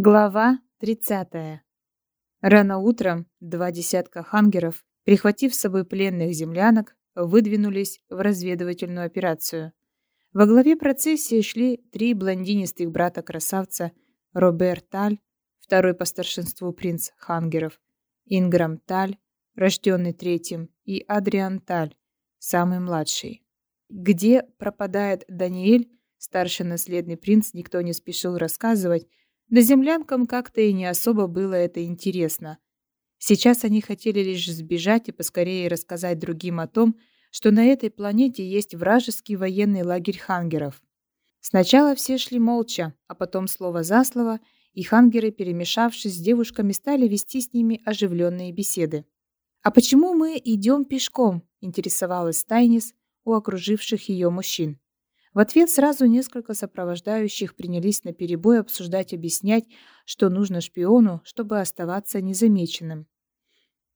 Глава 30. Рано утром два десятка хангеров, прихватив с собой пленных землянок, выдвинулись в разведывательную операцию. Во главе процессии шли три блондинистых брата-красавца Роберт Таль, второй по старшинству принц хангеров, Инграм Таль, рожденный третьим, и Адриан Таль, самый младший. Где пропадает Даниэль, старший наследный принц, никто не спешил рассказывать, да землянкам как-то и не особо было это интересно. Сейчас они хотели лишь сбежать и поскорее рассказать другим о том, что на этой планете есть вражеский военный лагерь хангеров. Сначала все шли молча, а потом слово за слово, и хангеры, перемешавшись с девушками, стали вести с ними оживленные беседы. «А почему мы идем пешком?» – интересовалась Тайнис у окруживших ее мужчин. В ответ сразу несколько сопровождающих принялись на перебой обсуждать, объяснять, что нужно шпиону, чтобы оставаться незамеченным.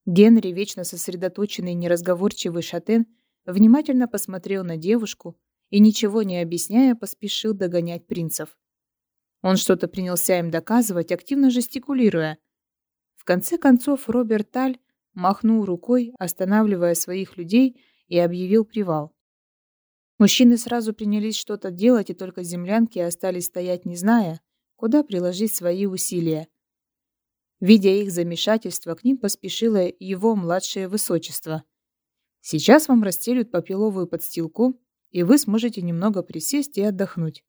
Генри, вечно сосредоточенный и неразговорчивый шатен, внимательно посмотрел на девушку и, ничего не объясняя, поспешил догонять принцев. Он что-то принялся им доказывать, активно жестикулируя. В конце концов Роберт Таль махнул рукой, останавливая своих людей, и объявил привал. Мужчины сразу принялись что-то делать, и только землянки остались стоять, не зная, куда приложить свои усилия. Видя их замешательство, к ним поспешило его младшее высочество. Сейчас вам расстелют попеловую подстилку, и вы сможете немного присесть и отдохнуть.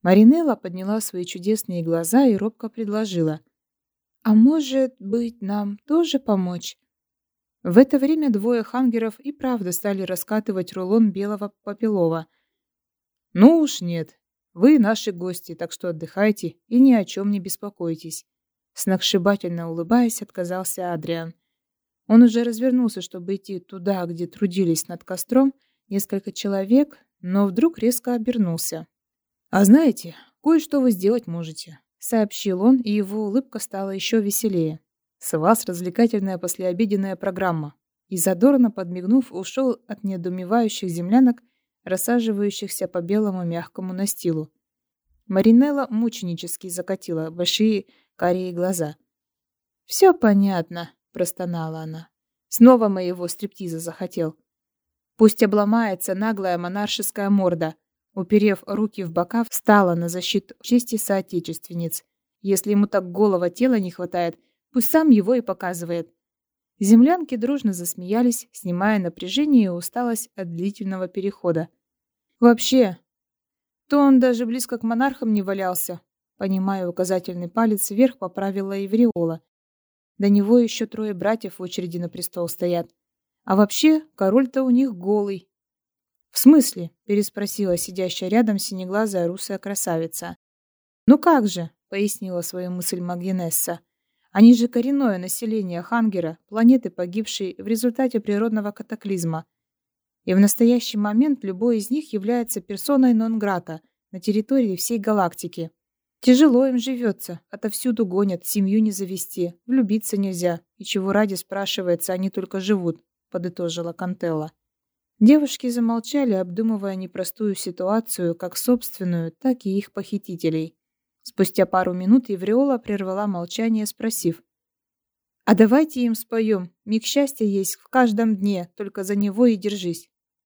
Маринелла подняла свои чудесные глаза и робко предложила. «А может быть, нам тоже помочь? В это время двое хангеров и правда стали раскатывать рулон белого попелова. «Ну уж нет. Вы наши гости, так что отдыхайте и ни о чем не беспокойтесь». Сногсшибательно улыбаясь, отказался Адриан. Он уже развернулся, чтобы идти туда, где трудились над костром несколько человек, но вдруг резко обернулся. «А знаете, кое-что вы сделать можете», — сообщил он, и его улыбка стала еще веселее. С вас развлекательная послеобеденная программа. И задорно подмигнув, ушел от недоумевающих землянок, рассаживающихся по белому мягкому настилу. Маринелла мученически закатила большие карие глаза. «Все понятно», — простонала она. «Снова моего стриптиза захотел. Пусть обломается наглая монаршеская морда». Уперев руки в бока, встала на защиту чести соотечественниц. Если ему так голого тела не хватает, Пусть сам его и показывает. Землянки дружно засмеялись, снимая напряжение и усталость от длительного перехода. Вообще, то он даже близко к монархам не валялся. Понимая указательный палец вверх, поправила Евриола. До него еще трое братьев в очереди на престол стоят. А вообще, король-то у них голый. «В смысле?» – переспросила сидящая рядом синеглазая русая красавица. «Ну как же?» – пояснила свою мысль Магинесса. Они же коренное население Хангера, планеты, погибшей в результате природного катаклизма. И в настоящий момент любой из них является персоной нон-грата на территории всей галактики. Тяжело им живется, отовсюду гонят, семью не завести, влюбиться нельзя, и чего ради, спрашивается, они только живут, подытожила Кантелла. Девушки замолчали, обдумывая непростую ситуацию, как собственную, так и их похитителей. Спустя пару минут Евреола прервала молчание, спросив. «А давайте им споем. Миг счастья есть в каждом дне, только за него и держись».